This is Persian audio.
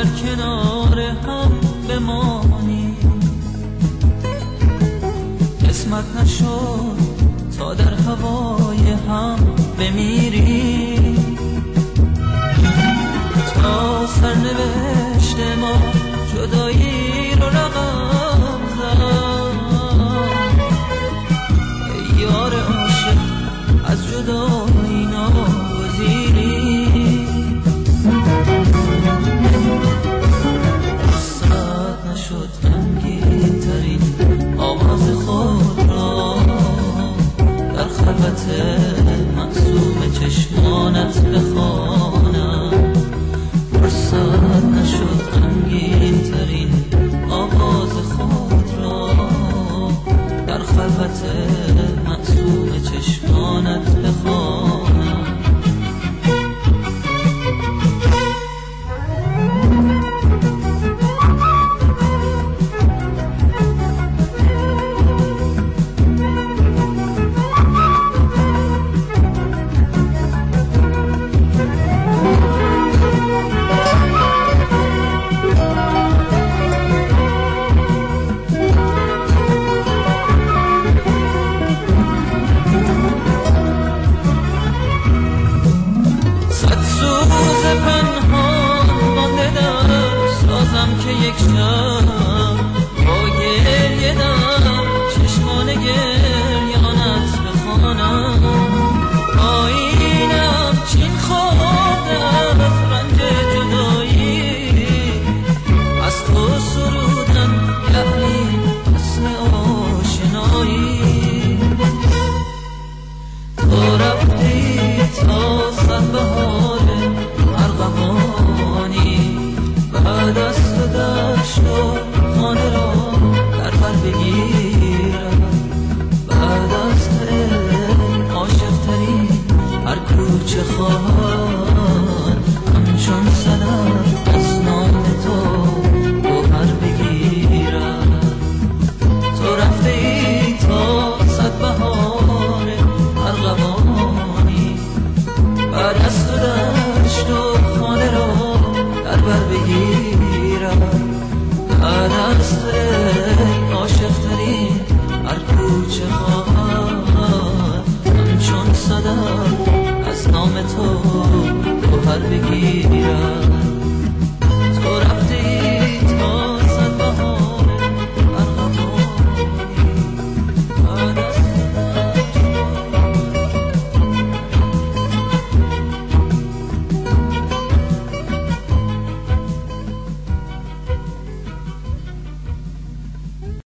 در کنار هم بمانی. قسمت نشد تا در هوای هم بمیری. تا سرنوشت ما جدایی donuts کوچه خواب.